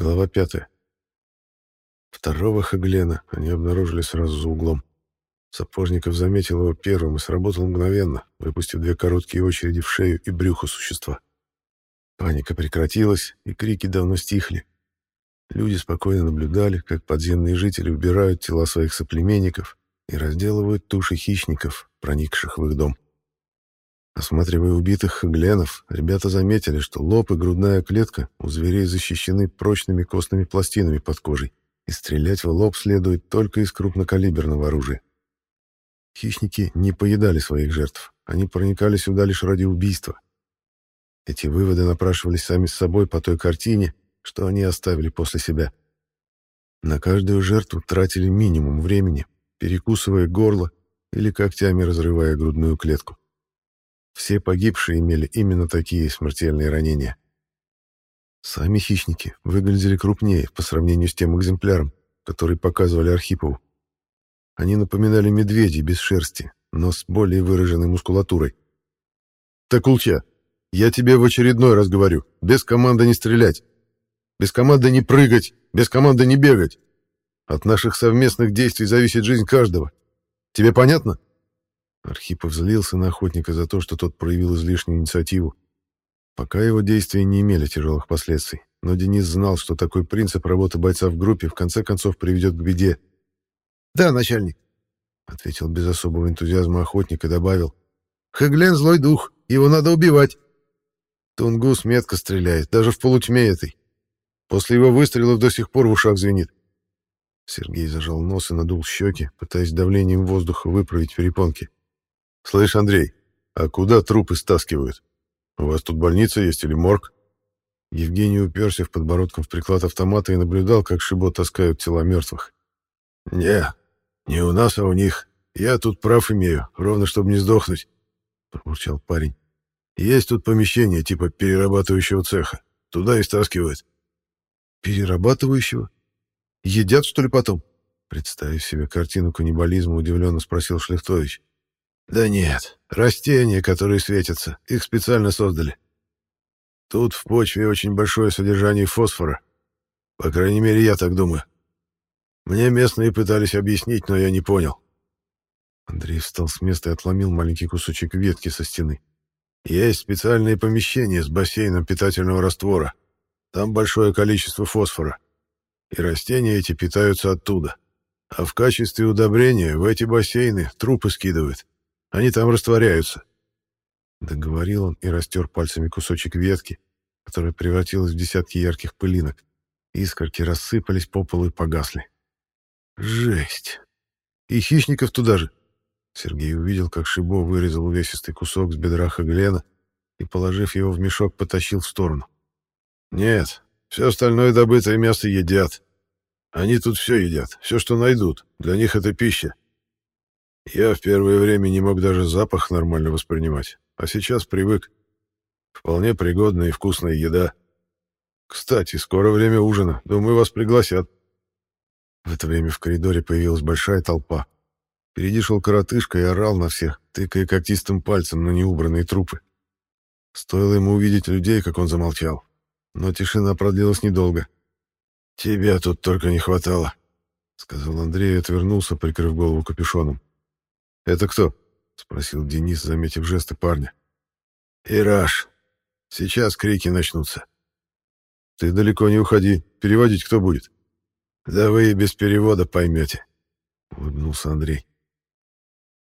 Глава пятая. Второго Хаглена они обнаружили сразу за углом. Сапожников заметил его первым и сработал мгновенно, выпустив две короткие очереди в шею и брюхо существа. Паника прекратилась, и крики давно стихли. Люди спокойно наблюдали, как подземные жители убирают тела своих соплеменников и разделывают туши хищников, проникших в их дом. Осматривая убитых хагленов, ребята заметили, что лоб и грудная клетка у зверей защищены прочными костными пластинами под кожей, и стрелять в лоб следует только из крупнокалиберного оружия. Хищники не поедали своих жертв, они проникали сюда лишь ради убийства. Эти выводы напрашивались сами с собой по той картине, что они оставили после себя. На каждую жертву тратили минимум времени, перекусывая горло или когтями разрывая грудную клетку. Все погибшие имели именно такие смертельные ранения. Сами хищники выглядели крупнее по сравнению с тем экземпляром, который показывали Архипову. Они напоминали медведей без шерсти, но с более выраженной мускулатурой. «Такулча, я тебе в очередной раз говорю, без команды не стрелять, без команды не прыгать, без команды не бегать. От наших совместных действий зависит жизнь каждого. Тебе понятно?» Архипов злился на охотника за то, что тот проявил излишнюю инициативу. Пока его действия не имели тяжелых последствий, но Денис знал, что такой принцип работы бойца в группе в конце концов приведет к беде. «Да, начальник», — ответил без особого энтузиазма охотник и добавил. «Хаглен злой дух, его надо убивать. Тунгус метко стреляет, даже в полутьме этой. После его выстрелов до сих пор в ушах звенит. Сергей зажал нос и надул щеки, пытаясь давлением воздуха выправить перепонки. «Слышь, Андрей, а куда трупы стаскивают? У вас тут больница есть или морг?» Евгений уперся в подбородком в приклад автомата и наблюдал, как Шибо таскают тела мертвых. «Не, не у нас, а у них. Я тут прав имею, ровно чтобы не сдохнуть», — пробурчал парень. «Есть тут помещение типа перерабатывающего цеха. Туда и стаскивают». «Перерабатывающего? Едят, что ли, потом?» Представив себе картину каннибализма, удивленно спросил Шлихтович. Да нет, растения, которые светятся, их специально создали. Тут в почве очень большое содержание фосфора. По крайней мере, я так думаю. Мне местные пытались объяснить, но я не понял. Андрей встал с места и отломил маленький кусочек ветки со стены. Есть специальные помещения с бассейном питательного раствора. Там большое количество фосфора. И растения эти питаются оттуда. А в качестве удобрения в эти бассейны трупы скидывают. Они там растворяются. Договорил он и растер пальцами кусочек ветки, которая превратилась в десятки ярких пылинок. Искорки рассыпались по полу и погасли. Жесть! И хищников туда же. Сергей увидел, как Шибо вырезал увесистый кусок с бедра Хаглена и, положив его в мешок, потащил в сторону. «Нет, все остальное добытое мясо едят. Они тут все едят, все, что найдут. Для них это пища. Я в первое время не мог даже запах нормально воспринимать, а сейчас привык. Вполне пригодная и вкусная еда. Кстати, скоро время ужина. Думаю, вас пригласят. В это время в коридоре появилась большая толпа. Впереди шел коротышка и орал на всех, тыкая когтистым пальцем на неубранные трупы. Стоило ему увидеть людей, как он замолчал. Но тишина продлилась недолго. «Тебя тут только не хватало», — сказал Андрей и отвернулся, прикрыв голову капюшоном. «Это кто?» — спросил Денис, заметив жесты парня. «Ираш. Сейчас крики начнутся». «Ты далеко не уходи. Переводить кто будет?» «Да вы и без перевода поймете», — улыбнулся Андрей.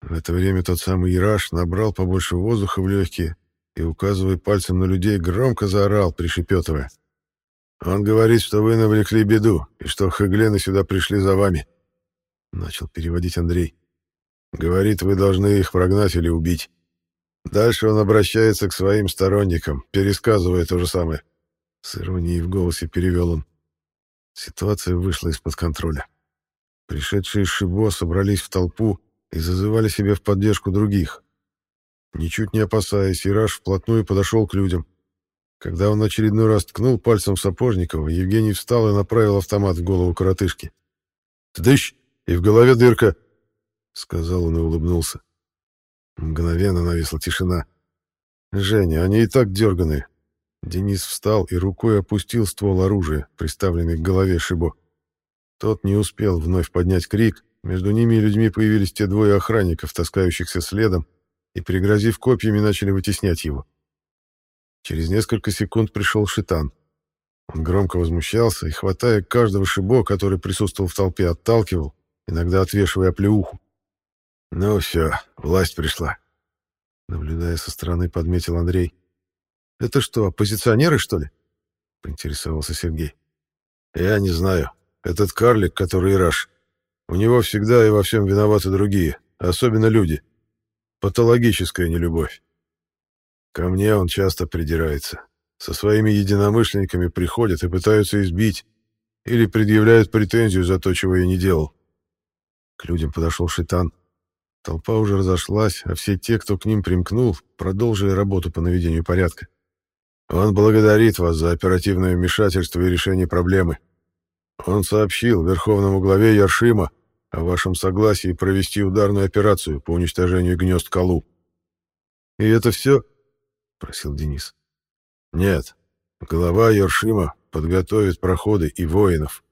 В это время тот самый Ираш набрал побольше воздуха в легкие и, указывая пальцем на людей, громко заорал, пришепетывая. «Он говорит, что вы навлекли беду, и что Хаглены сюда пришли за вами», — начал переводить Андрей. Говорит, вы должны их прогнать или убить. Дальше он обращается к своим сторонникам, пересказывая то же самое. С иронией в голосе перевел он. Ситуация вышла из-под контроля. Пришедшие Шибо собрались в толпу и зазывали себе в поддержку других. Ничуть не опасаясь, Ираш вплотную подошел к людям. Когда он очередной раз ткнул пальцем в Сапожникова, Евгений встал и направил автомат в голову коротышки. «Тдыщ!» И в голове дырка. — сказал он и улыбнулся. Мгновенно нависла тишина. «Женя, они и так дерганые. Денис встал и рукой опустил ствол оружия, приставленный к голове Шибо. Тот не успел вновь поднять крик, между ними и людьми появились те двое охранников, таскающихся следом, и, пригрозив копьями, начали вытеснять его. Через несколько секунд пришел Шитан. Он громко возмущался и, хватая каждого Шибо, который присутствовал в толпе, отталкивал, иногда отвешивая плеуху. «Ну все, власть пришла», — наблюдая со стороны, подметил Андрей. «Это что, оппозиционеры, что ли?» — поинтересовался Сергей. «Я не знаю. Этот карлик, который Ираш, у него всегда и во всем виноваты другие, особенно люди. Патологическая нелюбовь. Ко мне он часто придирается. Со своими единомышленниками приходят и пытаются избить или предъявляют претензию за то, чего я не делал. К людям подошел Шитан. Толпа уже разошлась, а все те, кто к ним примкнул, продолжили работу по наведению порядка. Он благодарит вас за оперативное вмешательство и решение проблемы. Он сообщил верховному главе Яршима о вашем согласии провести ударную операцию по уничтожению гнезд Калу. «И это все?» — просил Денис. «Нет. Глава Яршима подготовит проходы и воинов,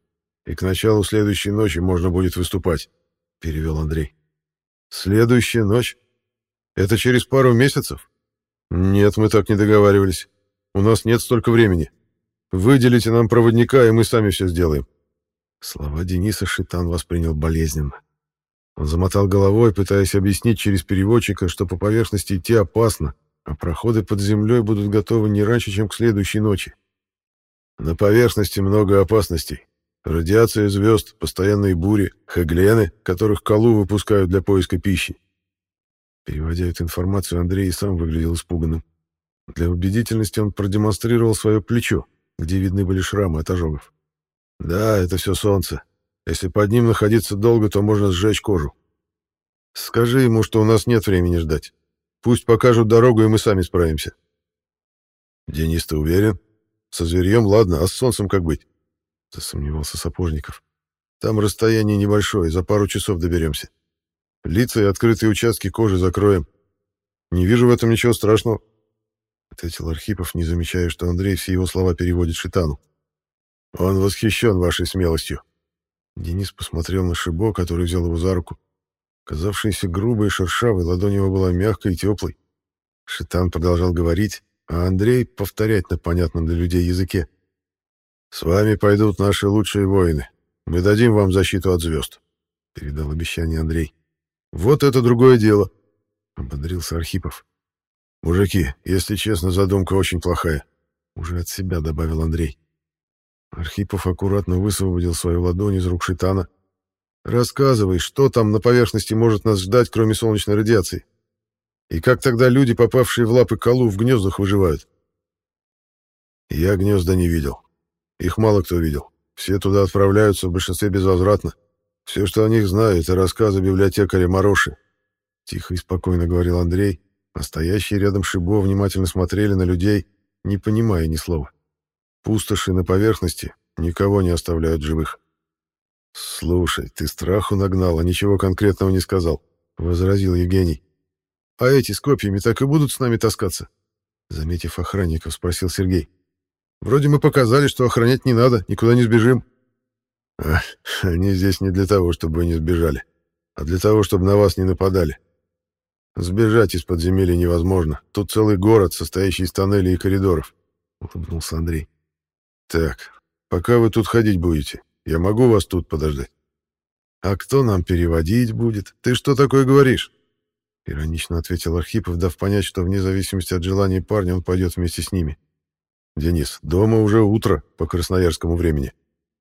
и к началу следующей ночи можно будет выступать», — перевел Андрей. «Следующая ночь? Это через пару месяцев?» «Нет, мы так не договаривались. У нас нет столько времени. Выделите нам проводника, и мы сами все сделаем». Слова Дениса Шитан воспринял болезненно. Он замотал головой, пытаясь объяснить через переводчика, что по поверхности идти опасно, а проходы под землей будут готовы не раньше, чем к следующей ночи. На поверхности много опасностей. Радиация звезд, постоянные бури, хеглены, которых колу выпускают для поиска пищи. Переводя эту информацию, Андрей и сам выглядел испуганным. Для убедительности он продемонстрировал свое плечо, где видны были шрамы от ожогов. Да, это все солнце. Если под ним находиться долго, то можно сжечь кожу. Скажи ему, что у нас нет времени ждать. Пусть покажут дорогу, и мы сами справимся. Денис, ты уверен? Со зверьем ладно, а с солнцем как быть? Засомневался Сапожников. Там расстояние небольшое, за пару часов доберемся. Лица и открытые участки кожи закроем. Не вижу в этом ничего страшного. Ответил Архипов, не замечая, что Андрей все его слова переводит Шитану. Он восхищен вашей смелостью. Денис посмотрел на Шибо, который взял его за руку. Казавшийся грубой и шершавой, ладонь его была мягкой и теплой. Шитан продолжал говорить, а Андрей повторять на понятном для людей языке. «С вами пойдут наши лучшие воины. Мы дадим вам защиту от звезд», — передал обещание Андрей. «Вот это другое дело», — ободрился Архипов. «Мужики, если честно, задумка очень плохая», — уже от себя добавил Андрей. Архипов аккуратно высвободил свою ладонь из рук Шитана. «Рассказывай, что там на поверхности может нас ждать, кроме солнечной радиации? И как тогда люди, попавшие в лапы колу, в гнездах выживают?» «Я гнезда не видел. Их мало кто видел. Все туда отправляются, в большинстве безвозвратно. Все, что о них знаю, это рассказы библиотекаря Мороши». Тихо и спокойно говорил Андрей, а стоящие рядом Шибо внимательно смотрели на людей, не понимая ни слова. Пустоши на поверхности никого не оставляют живых. «Слушай, ты страху нагнал, а ничего конкретного не сказал», — возразил Евгений. «А эти с копьями так и будут с нами таскаться?» Заметив охранников, спросил Сергей. «Вроде мы показали, что охранять не надо, никуда не сбежим». «Они здесь не для того, чтобы вы не сбежали, а для того, чтобы на вас не нападали. Сбежать из подземелья невозможно. Тут целый город, состоящий из тоннелей и коридоров», — улыбнулся Андрей. Так, пока вы тут ходить будете, я могу вас тут подождать. А кто нам переводить будет? Ты что такое говоришь? Иронично ответил Архипов, дав понять, что вне зависимости от желания парня он пойдет вместе с ними. Денис, дома уже утро по красноярскому времени.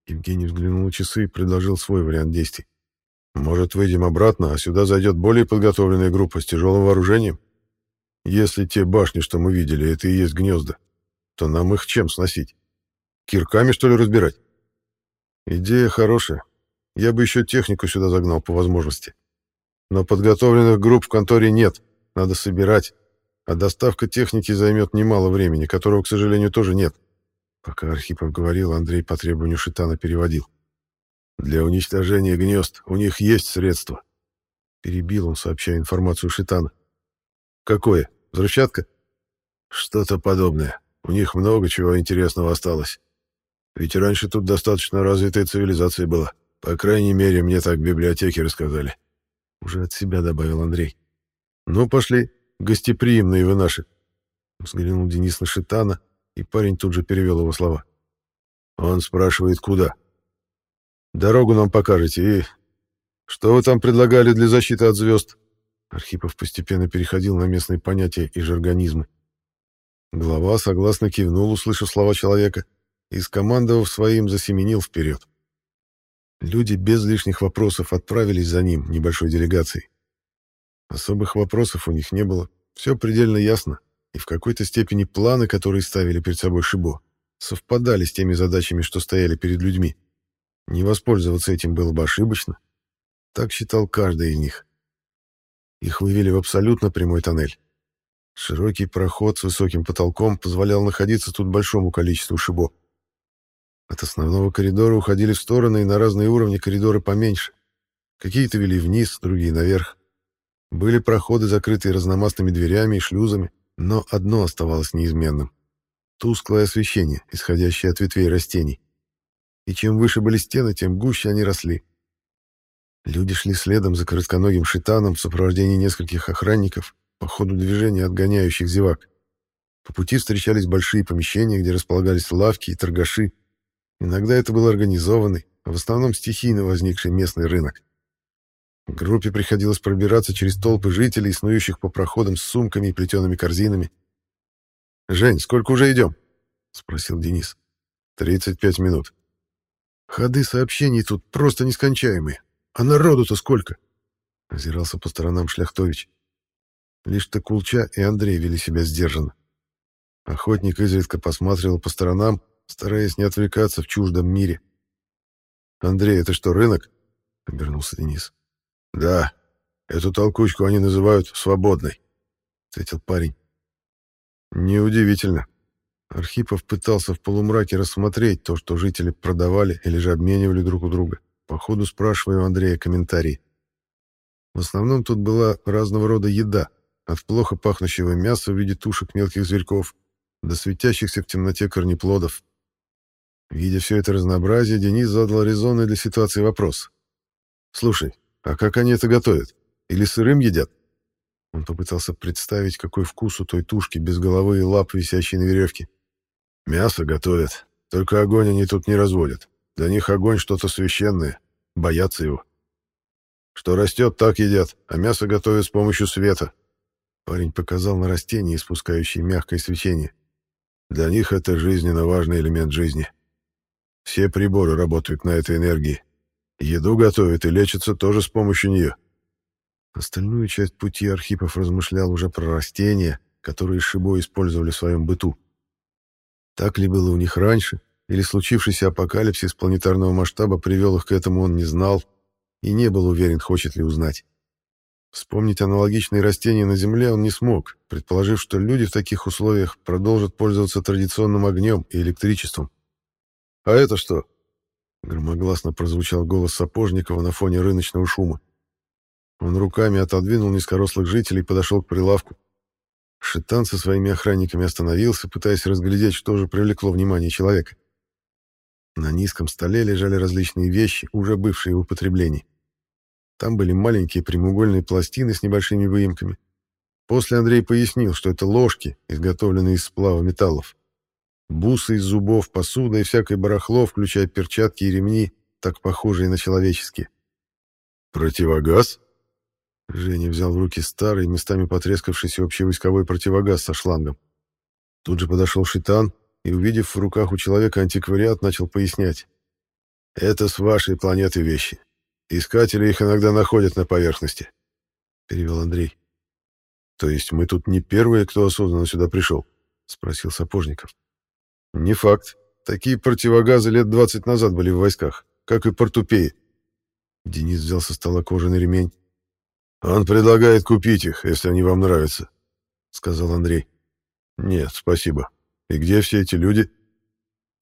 Евгений взглянул на часы и предложил свой вариант действий. Может, выйдем обратно, а сюда зайдет более подготовленная группа с тяжелым вооружением? Если те башни, что мы видели, это и есть гнезда, то нам их чем сносить? Кирками, что ли, разбирать? Идея хорошая. Я бы еще технику сюда загнал по возможности. Но подготовленных групп в конторе нет. Надо собирать. А доставка техники займет немало времени, которого, к сожалению, тоже нет. Пока Архипов говорил, Андрей по требованию Шитана переводил. Для уничтожения гнезд у них есть средства. Перебил он, сообщая информацию Шитана. Какое? Взрывчатка? Что-то подобное. У них много чего интересного осталось. Ведь раньше тут достаточно развитая цивилизация была. По крайней мере, мне так в библиотеке рассказали. Уже от себя добавил Андрей. Ну, пошли, гостеприимные вы наши. Взглянул Денис на Шитана, и парень тут же перевел его слова. Он спрашивает, куда? Дорогу нам покажете и... Что вы там предлагали для защиты от звезд? Архипов постепенно переходил на местные понятия и жаргонизмы. Глава согласно кивнул, услышав слова человека, и, скомандовав своим, засеменил вперед. Люди без лишних вопросов отправились за ним, небольшой делегацией. Особых вопросов у них не было, все предельно ясно, и в какой-то степени планы, которые ставили перед собой Шибо, совпадали с теми задачами, что стояли перед людьми. Не воспользоваться этим было бы ошибочно. Так считал каждый из них. Их вывели в абсолютно прямой тоннель. Широкий проход с высоким потолком позволял находиться тут большому количеству шибо. От основного коридора уходили в стороны и на разные уровни коридоры поменьше. Какие-то вели вниз, другие наверх. Были проходы, закрытые разномастными дверями и шлюзами, но одно оставалось неизменным — тусклое освещение, исходящее от ветвей растений. И чем выше были стены, тем гуще они росли. Люди шли следом за коротконогим шитаном в сопровождении нескольких охранников, по ходу движения отгоняющих зевак. По пути встречались большие помещения, где располагались лавки и торгаши. Иногда это был организованный, а в основном стихийно возникший местный рынок. Группе приходилось пробираться через толпы жителей, снующих по проходам с сумками и плетеными корзинами. «Жень, сколько уже идем?» — спросил Денис. «Тридцать пять минут». «Ходы сообщений тут просто нескончаемые. А народу-то сколько?» — озирался по сторонам Шляхтович. Лишь Токулча и Андрей вели себя сдержанно. Охотник изредка посматривал по сторонам, стараясь не отвлекаться в чуждом мире. «Андрей, это что, рынок?» — обернулся Денис. «Да, эту толкучку они называют свободной», — ответил парень. «Неудивительно». Архипов пытался в полумраке рассмотреть то, что жители продавали или же обменивали друг у друга, по ходу спрашивая у Андрея комментарии. В основном тут была разного рода еда, от плохо пахнущего мяса в виде тушек мелких зверьков до светящихся в темноте корнеплодов. Видя все это разнообразие, Денис задал резонный для ситуации вопрос. «Слушай, а как они это готовят? Или сырым едят? Он попытался представить, какой вкус у той тушки без головы и лап, висящей на веревке. Мясо готовят, только огонь они тут не разводят. Для них огонь что-то священное, боятся его. Что растет, так едят, а мясо готовят с помощью света. Парень показал на растение, испускающее мягкое свечение. Для них это жизненно важный элемент жизни. Все приборы работают на этой энергии. Еду готовят и лечатся тоже с помощью нее. Остальную часть пути Архипов размышлял уже про растения, которые Шибо использовали в своем быту. Так ли было у них раньше, или случившийся апокалипсис планетарного масштаба привел их к этому, он не знал и не был уверен, хочет ли узнать. Вспомнить аналогичные растения на Земле он не смог, предположив, что люди в таких условиях продолжат пользоваться традиционным огнем и электричеством. «А это что?» Громогласно прозвучал голос Сапожникова на фоне рыночного шума. Он руками отодвинул низкорослых жителей и подошел к прилавку. Шитан со своими охранниками остановился, пытаясь разглядеть, что же привлекло внимание человека. На низком столе лежали различные вещи, уже бывшие в употреблении. Там были маленькие прямоугольные пластины с небольшими выемками. После Андрей пояснил, что это ложки, изготовленные из сплава металлов. Бусы из зубов, посуда и всякое барахло, включая перчатки и ремни, так похожие на человеческие. «Противогаз?» Женя взял в руки старый, местами потрескавшийся общевойсковой противогаз со шлангом. Тут же подошел Шитан и, увидев в руках у человека антиквариат, начал пояснять. «Это с вашей планеты вещи. Искатели их иногда находят на поверхности», — перевел Андрей. «То есть мы тут не первые, кто осознанно сюда пришел?» — спросил Сапожников. Не факт. Такие противогазы лет 20 назад были в войсках, как и портупеи. Денис взял со стола кожаный ремень. Он предлагает купить их, если они вам нравятся, сказал Андрей. Нет, спасибо. И где все эти люди?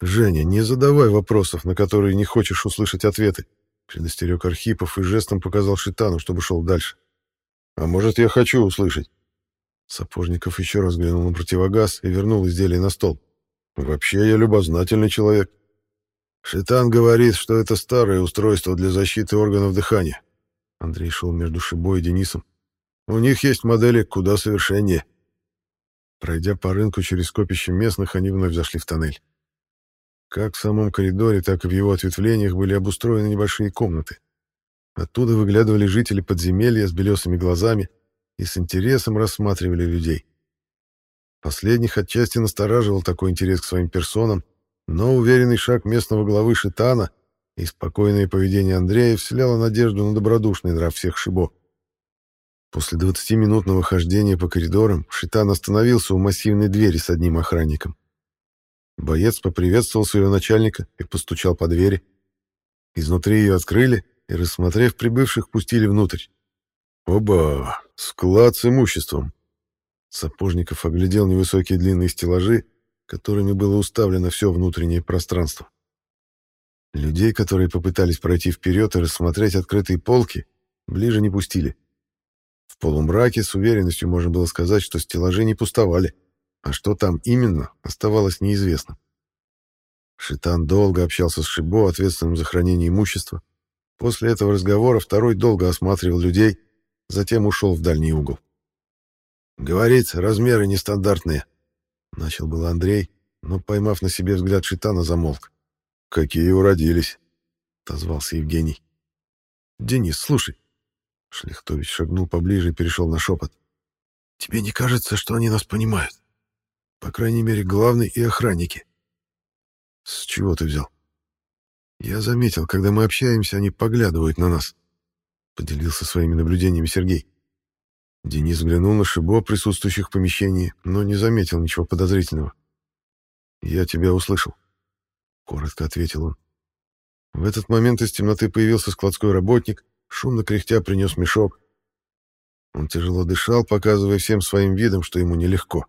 Женя, не задавай вопросов, на которые не хочешь услышать ответы, предостерег Архипов и жестом показал Шитану, чтобы шел дальше. А может, я хочу услышать? Сапожников еще раз глянул на противогаз и вернул изделие на стол. Вообще я любознательный человек. Шитан говорит, что это старое устройство для защиты органов дыхания. Андрей шел между Шибой и Денисом. У них есть модели куда совершеннее. Пройдя по рынку через скопище местных, они вновь зашли в тоннель. Как в самом коридоре, так и в его ответвлениях были обустроены небольшие комнаты. Оттуда выглядывали жители подземелья с белесыми глазами и с интересом рассматривали людей. Последних отчасти настораживал такой интерес к своим персонам, но уверенный шаг местного главы Шитана и спокойное поведение Андрея вселяло надежду на добродушный нрав всех Шибо. После 20-минутного хождения по коридорам Шитан остановился у массивной двери с одним охранником. Боец поприветствовал своего начальника и постучал по двери. Изнутри ее открыли и, рассмотрев прибывших, пустили внутрь. «Оба! Склад с имуществом!» Сапожников оглядел невысокие длинные стеллажи, которыми было уставлено все внутреннее пространство. Людей, которые попытались пройти вперед и рассмотреть открытые полки, ближе не пустили. В полумраке с уверенностью можно было сказать, что стеллажи не пустовали, а что там именно, оставалось неизвестным. Шитан долго общался с Шибо, ответственным за хранение имущества. После этого разговора второй долго осматривал людей, затем ушел в дальний угол. «Говорит, размеры нестандартные», — начал был Андрей, но, поймав на себе взгляд Шитана, замолк. «Какие уродились», — отозвался Евгений. «Денис, слушай, Шлихтович шагнул поближе и перешел на шепот. «Тебе не кажется, что они нас понимают? По крайней мере, главный и охранники». «С чего ты взял?» «Я заметил, когда мы общаемся, они поглядывают на нас», — поделился своими наблюдениями Сергей. Денис взглянул на Шибо, присутствующих в помещении, но не заметил ничего подозрительного. «Я тебя услышал», — коротко ответил он. В этот момент из темноты появился складской работник — шумно кряхтя принес мешок. Он тяжело дышал, показывая всем своим видом, что ему нелегко.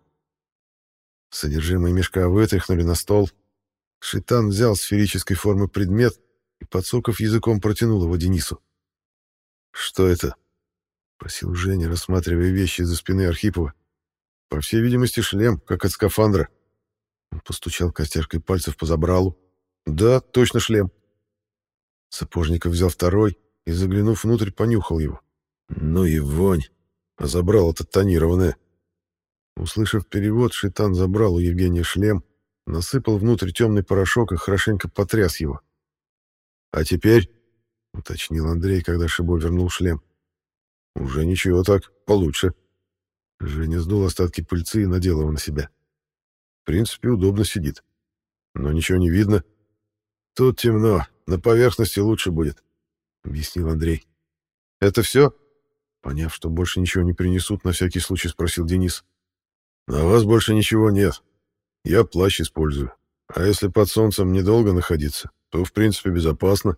Содержимое мешка вытряхнули на стол. Шитан взял сферической формы предмет и, подсоков языком, протянул его Денису. «Что это?» — просил Женя, рассматривая вещи за спины Архипова. «По всей видимости, шлем, как от скафандра». Он постучал костяшкой пальцев по забралу. «Да, точно шлем». Сапожников взял второй и, заглянув внутрь, понюхал его. Ну и вонь! А забрал это тонированное. Услышав перевод, Шитан забрал у Евгения шлем, насыпал внутрь темный порошок и хорошенько потряс его. «А теперь?» — уточнил Андрей, когда Шибо вернул шлем. «Уже ничего так, получше». Женя сдул остатки пыльцы и надел его на себя. В принципе, удобно сидит. Но ничего не видно. Тут темно, на поверхности лучше будет. — объяснил Андрей. «Это все?» Поняв, что больше ничего не принесут, на всякий случай спросил Денис. «На вас больше ничего нет. Я плащ использую. А если под солнцем недолго находиться, то, в принципе, безопасно».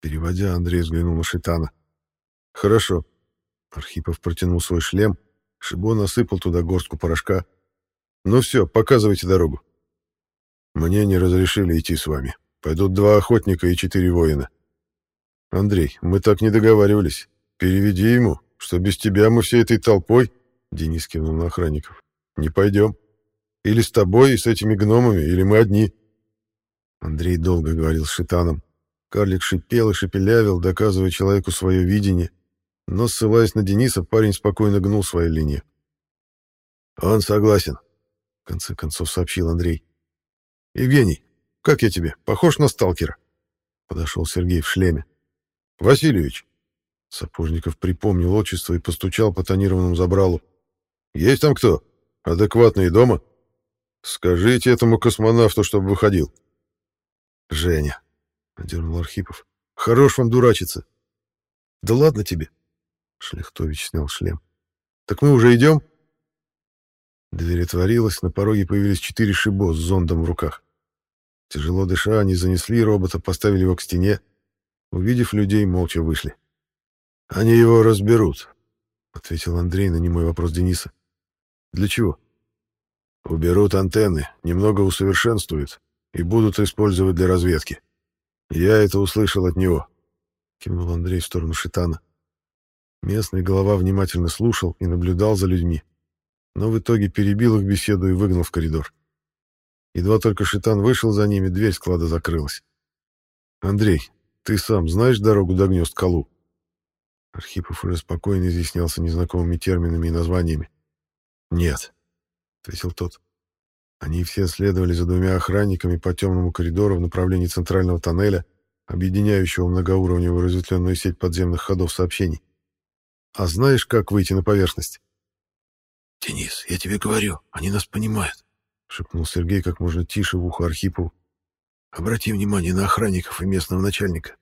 Переводя, Андрей взглянул на Шитана. «Хорошо». Архипов протянул свой шлем, Шибо насыпал туда горстку порошка. «Ну все, показывайте дорогу». «Мне не разрешили идти с вами. Пойдут два охотника и четыре воина. «Андрей, мы так не договаривались. Переведи ему, что без тебя мы всей этой толпой...» Денис кивнул на охранников. «Не пойдем. Или с тобой и с этими гномами, или мы одни». Андрей долго говорил с Шитаном. Карлик шипел и шепелявил, доказывая человеку свое видение. Но, ссылаясь на Дениса, парень спокойно гнул свою линию. «Он согласен», — в конце концов сообщил Андрей. «Евгений, как я тебе? Похож на сталкера?» Подошел Сергей в шлеме. Васильевич. Сапожников припомнил отчество и постучал по тонированному забралу. Есть там кто? Адекватный дома? Скажите этому космонавту, чтобы выходил. Женя, одернул Архипов. Хорош вам дурачиться. Да ладно тебе. Шлихтович снял шлем. Так мы уже идем? Дверь отворилась, на пороге появились четыре шибо с зондом в руках. Тяжело дыша, они занесли робота, поставили его к стене, Увидев людей, молча вышли. «Они его разберут», — ответил Андрей на немой вопрос Дениса. «Для чего?» «Уберут антенны, немного усовершенствуют и будут использовать для разведки. Я это услышал от него», — кивнул Андрей в сторону Шитана. Местный голова внимательно слушал и наблюдал за людьми, но в итоге перебил их беседу и выгнал в коридор. Едва только Шитан вышел за ними, дверь склада закрылась. «Андрей, ты сам знаешь дорогу до гнезд Калу?» Архипов уже спокойно изъяснялся незнакомыми терминами и названиями. «Нет», — ответил тот. Они все следовали за двумя охранниками по темному коридору в направлении центрального тоннеля, объединяющего многоуровневую разветвленную сеть подземных ходов сообщений. «А знаешь, как выйти на поверхность?» «Денис, я тебе говорю, они нас понимают», — шепнул Сергей как можно тише в ухо Архипову. «Обрати внимание на охранников и местного начальника».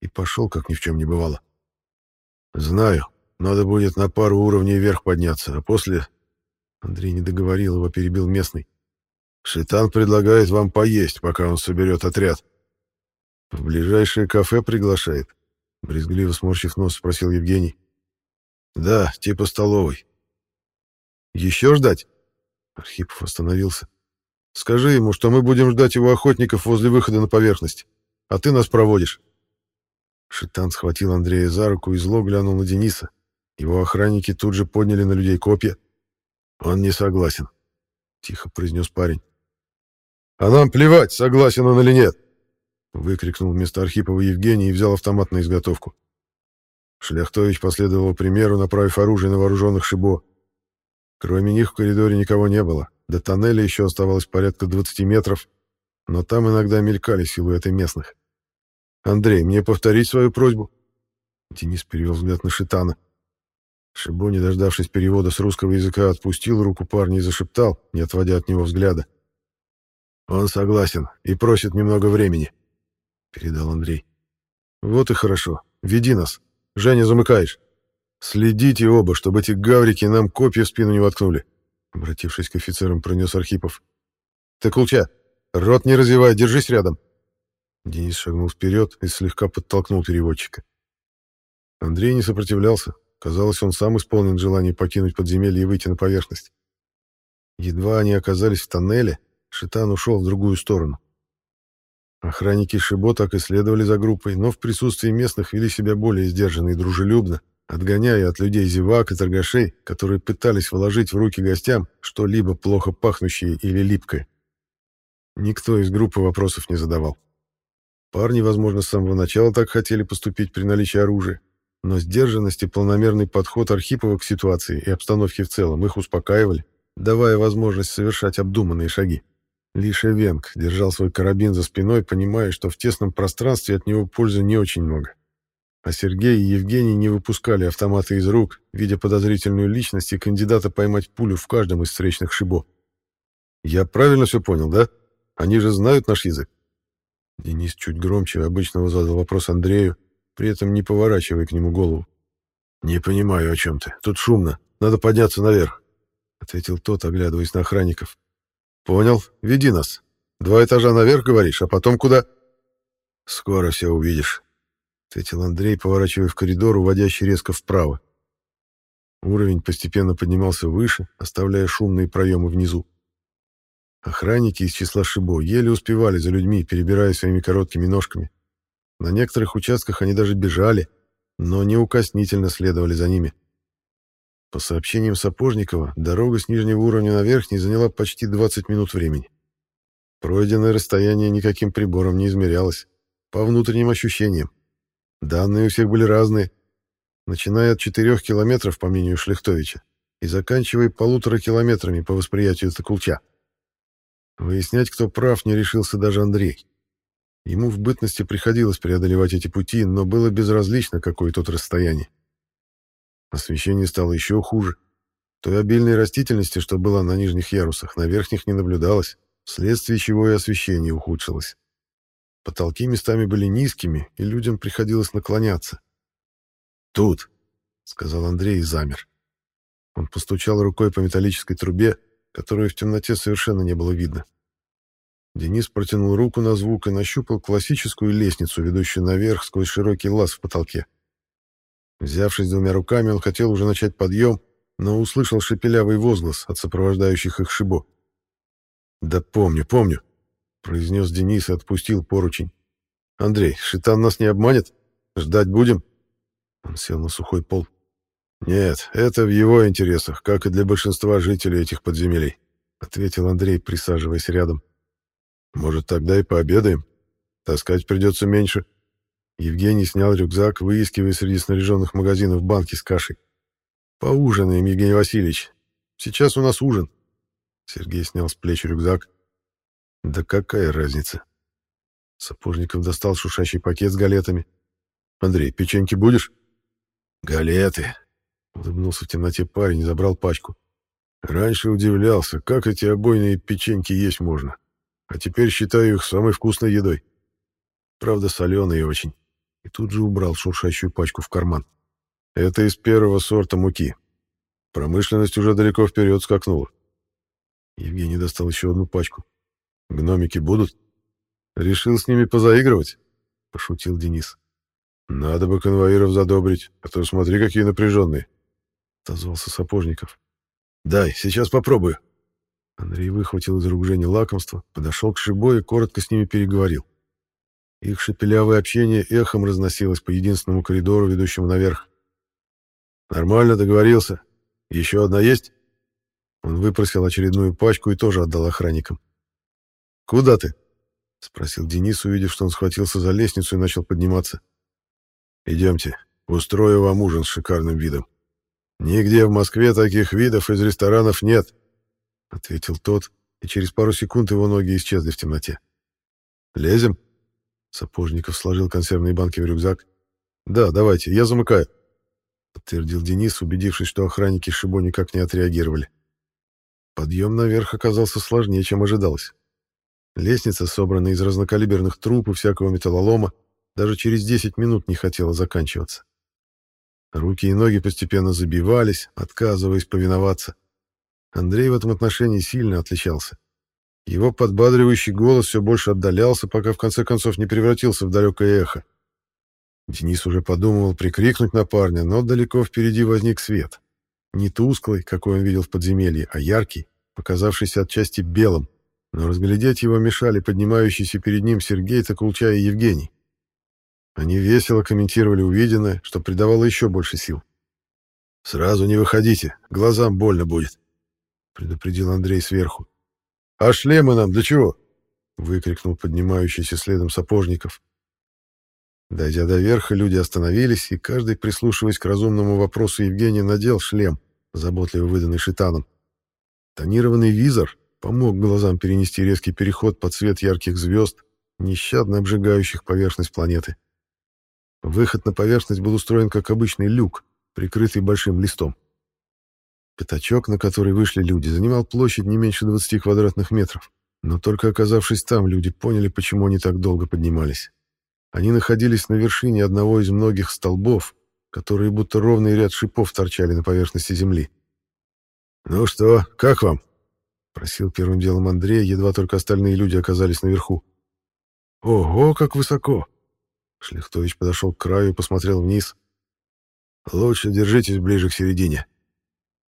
И пошел, как ни в чем не бывало. «Знаю. Надо будет на пару уровней вверх подняться, а после...» Андрей не договорил, его перебил местный. «Шитан предлагает вам поесть, пока он соберет отряд». «В ближайшее кафе приглашает?» Брезгливо сморщив нос, спросил Евгений. «Да, типа столовой». «Еще ждать?» Архипов остановился. «Скажи ему, что мы будем ждать его охотников возле выхода на поверхность, а ты нас проводишь». Шитан схватил Андрея за руку и зло глянул на Дениса. Его охранники тут же подняли на людей копья. «Он не согласен», — тихо произнес парень. «А нам плевать, согласен он или нет!» — выкрикнул вместо Архипова Евгений и взял автомат на изготовку. Шляхтович последовал примеру, направив оружие на вооруженных Шибо. Кроме них в коридоре никого не было. До тоннеля еще оставалось порядка 20 метров, но там иногда мелькали силуэты местных. «Андрей, мне повторить свою просьбу?» Денис перевел взгляд на Шитана. Шибо, не дождавшись перевода с русского языка, отпустил руку парня и зашептал, не отводя от него взгляда. «Он согласен и просит немного времени», — передал Андрей. «Вот и хорошо. Веди нас. Женя, замыкаешь. Следите оба, чтобы эти гаврики нам копья в спину не воткнули», — обратившись к офицерам, пронес Архипов. «Ты, Кулча, рот не разевай, держись рядом». Денис шагнул вперед и слегка подтолкнул переводчика. Андрей не сопротивлялся. Казалось, он сам исполнен желания покинуть подземелье и выйти на поверхность. Едва они оказались в тоннеле, Шитан ушел в другую сторону. Охранники Шибо так и следовали за группой, но в присутствии местных вели себя более сдержанно и дружелюбно, отгоняя от людей зевак и торгашей, которые пытались вложить в руки гостям что-либо плохо пахнущее или липкое. Никто из группы вопросов не задавал. Парни, возможно, с самого начала так хотели поступить при наличии оружия, но сдержанность и полномерный подход Архипова к ситуации и обстановке в целом их успокаивали, давая возможность совершать обдуманные шаги. Лишь Эвенг держал свой карабин за спиной, понимая, что в тесном пространстве от него пользы не очень много. А Сергей и Евгений не выпускали автоматы из рук, видя подозрительную личность и кандидата поймать пулю в каждом из встречных шибо. «Я правильно все понял, да? Они же знают наш язык?» Денис чуть громче обычного задал вопрос Андрею, при этом не поворачивая к нему голову. «Не понимаю, о чем ты. Тут шумно. Надо подняться наверх», — ответил тот, оглядываясь на охранников. «Понял. Веди нас. Два этажа наверх, говоришь, а потом куда?» «Скоро все увидишь», — ответил Андрей, поворачивая в коридор, уводящий резко вправо. Уровень постепенно поднимался выше, оставляя шумные проемы внизу. Охранники из числа Шибо еле успевали за людьми, перебирая своими короткими ножками. На некоторых участках они даже бежали, но неукоснительно следовали за ними. По сообщениям Сапожникова, дорога с нижнего уровня на верхний заняла почти 20 минут времени. Пройденное расстояние никаким прибором не измерялось, по внутренним ощущениям. Данные у всех были разные, начиная от 4 километров, по мнению Шлехтовича, и заканчивая полутора километрами по восприятию Токулча. Выяснять, кто прав, не решился даже Андрей. Ему в бытности приходилось преодолевать эти пути, но было безразлично, какое тут расстояние. Освещение стало еще хуже. Той обильной растительности, что была на нижних ярусах, на верхних не наблюдалось, вследствие чего и освещение ухудшилось. Потолки местами были низкими, и людям приходилось наклоняться. «Тут», — сказал Андрей и замер. Он постучал рукой по металлической трубе, которую в темноте совершенно не было видно. Денис протянул руку на звук и нащупал классическую лестницу, ведущую наверх сквозь широкий лаз в потолке. Взявшись двумя руками, он хотел уже начать подъем, но услышал шепелявый возглас от сопровождающих их шибо. «Да помню, помню», — произнес Денис и отпустил поручень. «Андрей, Шитан нас не обманет? Ждать будем?» Он сел на сухой пол. «Нет, это в его интересах, как и для большинства жителей этих подземелий», — ответил Андрей, присаживаясь рядом. Может, тогда и пообедаем? Таскать придется меньше. Евгений снял рюкзак, выискивая среди снаряженных магазинов банки с кашей. «Поужинаем, Евгений Васильевич. Сейчас у нас ужин». Сергей снял с плеч рюкзак. «Да какая разница?» Сапожников достал шушащий пакет с галетами. «Андрей, печеньки будешь?» «Галеты!» — улыбнулся в темноте парень и забрал пачку. «Раньше удивлялся, как эти обойные печеньки есть можно, а теперь считаю их самой вкусной едой. Правда, соленые очень». И тут же убрал шуршащую пачку в карман. «Это из первого сорта муки. Промышленность уже далеко вперед скакнула». Евгений достал еще одну пачку. «Гномики будут?» «Решил с ними позаигрывать?» — пошутил Денис. «Надо бы конвоиров задобрить, а то смотри, какие напряженные», — отозвался Сапожников. «Дай, сейчас попробую». Андрей выхватил из рук Жени лакомство, подошел к Шибо и коротко с ними переговорил. Их шепелявое общение эхом разносилось по единственному коридору, ведущему наверх. «Нормально, договорился. Еще одна есть?» Он выпросил очередную пачку и тоже отдал охранникам. «Куда ты?» — спросил Денис, увидев, что он схватился за лестницу и начал подниматься. Идемте, устрою вам ужин с шикарным видом. Нигде в Москве таких видов из ресторанов нет, ответил тот, и через пару секунд его ноги исчезли в темноте. Лезем? Сапожников сложил консервные банки в рюкзак. Да, давайте, я замыкаю, подтвердил Денис, убедившись, что охранники Шибо никак не отреагировали. Подъем наверх оказался сложнее, чем ожидалось. Лестница, собранная из разнокалиберных труб и всякого металлолома, даже через 10 минут не хотела заканчиваться. Руки и ноги постепенно забивались, отказываясь повиноваться. Андрей в этом отношении сильно отличался. Его подбадривающий голос все больше отдалялся, пока в конце концов не превратился в далекое эхо. Денис уже подумывал прикрикнуть на парня, но далеко впереди возник свет. Не тусклый, какой он видел в подземелье, а яркий, показавшийся отчасти белым, но разглядеть его мешали поднимающиеся перед ним Сергей Токулча и Евгений. Они весело комментировали увиденное, что придавало еще больше сил. «Сразу не выходите, глазам больно будет», — предупредил Андрей сверху. «А шлемы нам для чего?» — выкрикнул поднимающийся следом сапожников. Дойдя до верха, люди остановились, и каждый, прислушиваясь к разумному вопросу Евгения, надел шлем, заботливо выданный шитаном. Тонированный визор помог глазам перенести резкий переход под свет ярких звезд, нещадно обжигающих поверхность планеты. Выход на поверхность был устроен как обычный люк, прикрытый большим листом. Пятачок, на который вышли люди, занимал площадь не меньше 20 квадратных метров. Но только оказавшись там, люди поняли, почему они так долго поднимались. Они находились на вершине одного из многих столбов, которые будто ровный ряд шипов торчали на поверхности земли. «Ну что, как вам?» — просил первым делом Андрей, едва только остальные люди оказались наверху. «Ого, как высоко!» Шлихтович подошел к краю и посмотрел вниз. «Лучше держитесь ближе к середине.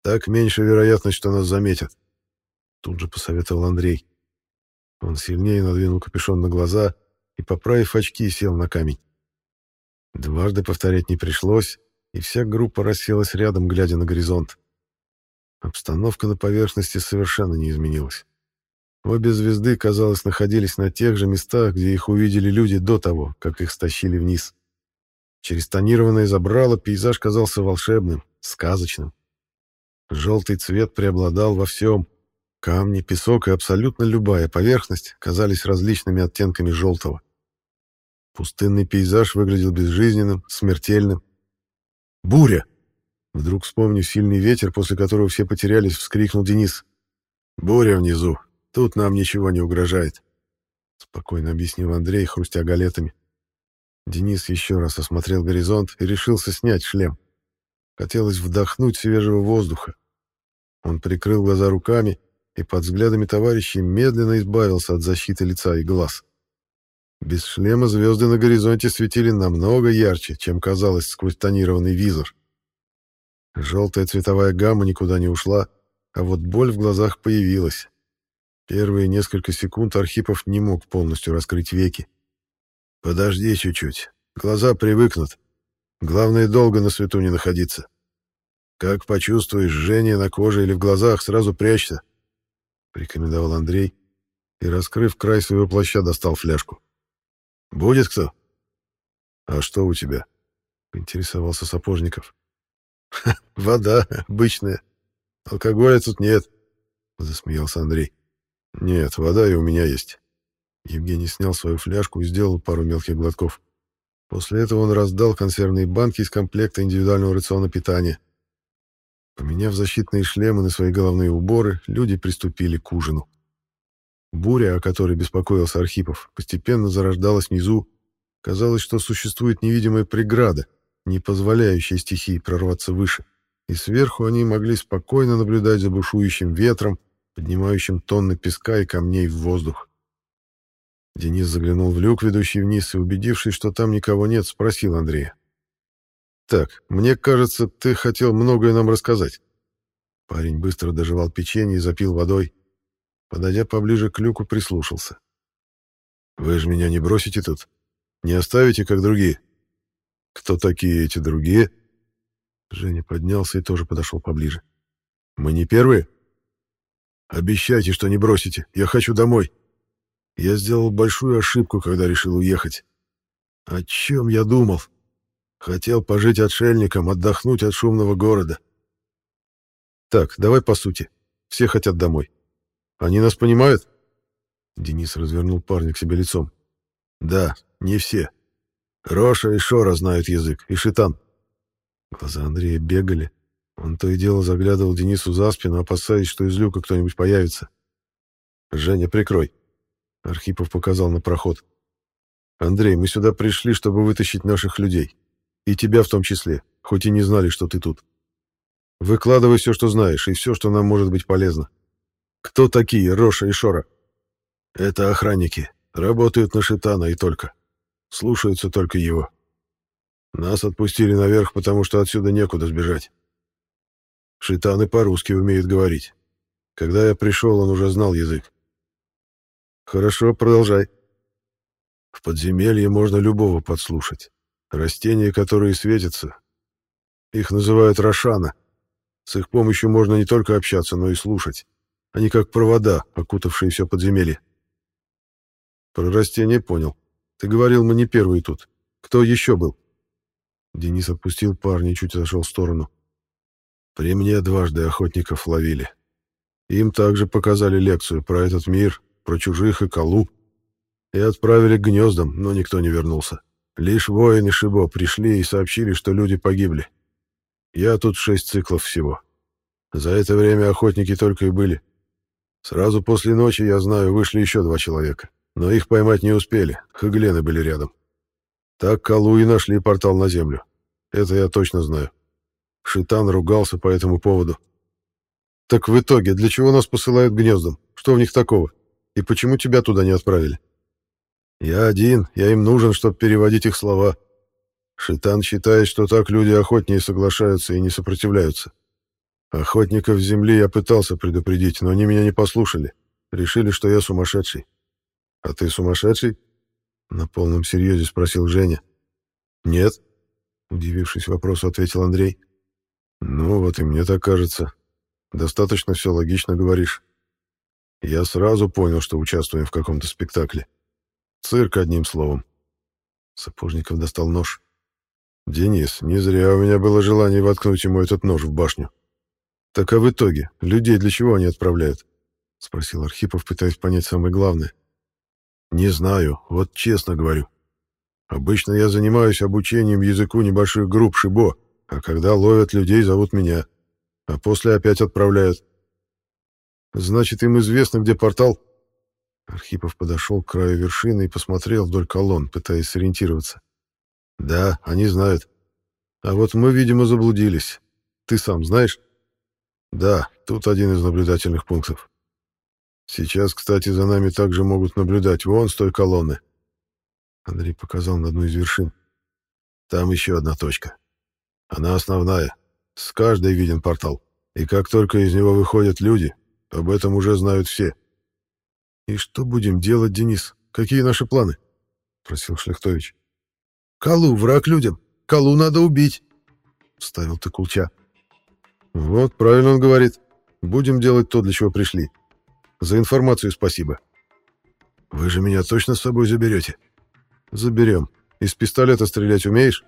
Так меньше вероятность, что нас заметят», — тут же посоветовал Андрей. Он сильнее надвинул капюшон на глаза и, поправив очки, сел на камень. Дважды повторять не пришлось, и вся группа расселась рядом, глядя на горизонт. Обстановка на поверхности совершенно не изменилась. Обе звезды, казалось, находились на тех же местах, где их увидели люди до того, как их стащили вниз. Через тонированное забрало пейзаж казался волшебным, сказочным. Желтый цвет преобладал во всем. Камни, песок и абсолютно любая поверхность казались различными оттенками желтого. Пустынный пейзаж выглядел безжизненным, смертельным. «Буря!» Вдруг вспомнив сильный ветер, после которого все потерялись, вскрикнул Денис. «Буря внизу!» Тут нам ничего не угрожает, спокойно объяснил Андрей, хрустя галетами. Денис еще раз осмотрел горизонт и решился снять шлем. Хотелось вдохнуть свежего воздуха. Он прикрыл глаза руками и под взглядами товарищей медленно избавился от защиты лица и глаз. Без шлема звезды на горизонте светили намного ярче, чем казалось сквозь тонированный визор. Желтая цветовая гамма никуда не ушла, а вот боль в глазах появилась. Первые несколько секунд Архипов не мог полностью раскрыть веки. «Подожди чуть-чуть. Глаза привыкнут. Главное, долго на свету не находиться. Как почувствуешь жжение на коже или в глазах, сразу прячься», — рекомендовал Андрей. и, раскрыв край своего плаща, достал фляжку. «Будет кто?» «А что у тебя?» — поинтересовался Сапожников. «Вода обычная. Алкоголя тут нет», — засмеялся Андрей. «Нет, вода и у меня есть». Евгений снял свою фляжку и сделал пару мелких глотков. После этого он раздал консервные банки из комплекта индивидуального рациона питания. Поменяв защитные шлемы на свои головные уборы, люди приступили к ужину. Буря, о которой беспокоился Архипов, постепенно зарождалась внизу. Казалось, что существует невидимая преграда, не позволяющая стихии прорваться выше, и сверху они могли спокойно наблюдать за бушующим ветром, поднимающим тонны песка и камней в воздух. Денис заглянул в люк, ведущий вниз, и, убедившись, что там никого нет, спросил Андрея. «Так, мне кажется, ты хотел многое нам рассказать». Парень быстро доживал печенье и запил водой. Подойдя поближе к люку, прислушался. «Вы же меня не бросите тут? Не оставите, как другие?» «Кто такие эти другие?» Женя поднялся и тоже подошел поближе. «Мы не первые?» «Обещайте, что не бросите. Я хочу домой». Я сделал большую ошибку, когда решил уехать. О чем я думал? Хотел пожить отшельником, отдохнуть от шумного города. Так, давай по сути. Все хотят домой. Они нас понимают? Денис развернул парня к себе лицом. Да, не все. Роша и Шора знают язык, и Шитан. Глаза Андрея бегали. Он то и дело заглядывал Денису за спину, опасаясь, что из люка кто-нибудь появится. «Женя, прикрой», Архипов показал на проход. «Андрей, мы сюда пришли, чтобы вытащить наших людей. И тебя в том числе, хоть и не знали, что ты тут. Выкладывай все, что знаешь, и все, что нам может быть полезно. Кто такие Роша и Шора?» «Это охранники. Работают на Шитана и только. Слушаются только его. Нас отпустили наверх, потому что отсюда некуда сбежать. Шитаны по-русски умеют говорить. Когда я пришел, он уже знал язык. Хорошо, продолжай. В подземелье можно любого подслушать. Растения, которые светятся. Их называют рошана. С их помощью можно не только общаться, но и слушать. Они как провода, окутавшие все подземелье. Про растения понял. Ты говорил, мы не первые тут. Кто еще был? Денис отпустил парня и чуть отошел в сторону. При мне дважды охотников ловили. Им также показали лекцию про этот мир, про чужих и колу, и отправили к гнездам, но никто не вернулся. Лишь воины Шибо пришли и сообщили, что люди погибли. Я тут шесть циклов всего. За это время охотники только и были. Сразу после ночи, я знаю, вышли еще два человека, но их поймать не успели, хаглены были рядом. Так Калу и нашли портал на землю. Это я точно знаю. Шитан ругался по этому поводу. Так в итоге, для чего нас посылают к гнездам? Что в них такого? И почему тебя туда не отправили? Я один, я им нужен, чтобы переводить их слова. Шитан считает, что так люди охотнее соглашаются и не сопротивляются. Охотников земли я пытался предупредить, но они меня не послушали. Решили, что я сумасшедший. А ты сумасшедший? На полном серьезе спросил Женя. Нет, удивившись вопросу, ответил Андрей. Ну вот и мне так кажется. Достаточно все логично говоришь. Я сразу понял, что участвуем в каком-то спектакле. Цирк, одним словом. Сапожников достал нож. «Денис, не зря у меня было желание воткнуть ему этот нож в башню. Так а в итоге, людей для чего они отправляют?» — спросил Архипов, пытаясь понять самое главное. «Не знаю, вот честно говорю. Обычно я занимаюсь обучением языку небольших групп Шибо, а когда ловят людей, зовут меня, а после опять отправляют. Значит, им известно, где портал? Архипов подошел к краю вершины и посмотрел вдоль колонн, пытаясь сориентироваться. Да, они знают. А вот мы, видимо, заблудились. Ты сам знаешь? Да, тут один из наблюдательных пунктов. Сейчас, кстати, за нами также могут наблюдать вон с той колонны. Андрей показал на одну из вершин. Там еще одна точка. Она основная. С каждой виден портал. И как только из него выходят люди, об этом уже знают все. И что будем делать, Денис? Какие наши планы? Просил Шляхтович. Калу, враг людям. Калу надо убить. Вставил Тыкулча. Вот, правильно он говорит. Будем делать то, для чего пришли. За информацию спасибо. Вы же меня точно с собой заберете? Заберем. Из пистолета стрелять умеешь?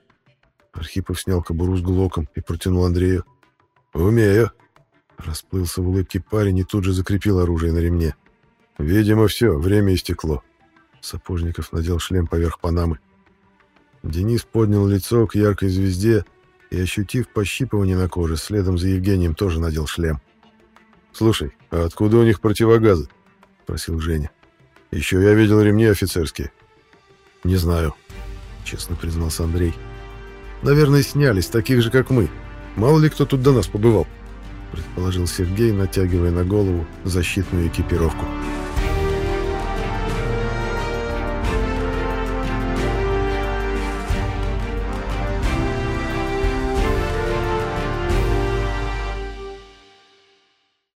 Архипов снял кобуру с глоком и протянул Андрею. Умею. Расплылся в улыбке парень и тут же закрепил оружие на ремне. Видимо, все, время истекло. Сапожников надел шлем поверх панамы. Денис поднял лицо к яркой звезде и, ощутив пощипывание на коже, следом за Евгением тоже надел шлем. «Слушай, а откуда у них противогазы?» — спросил Женя. «Еще я видел ремни офицерские». «Не знаю», — честно признался Андрей. «Наверное, снялись, таких же, как мы. Мало ли кто тут до нас побывал», — предположил Сергей, натягивая на голову защитную экипировку. «Андрей»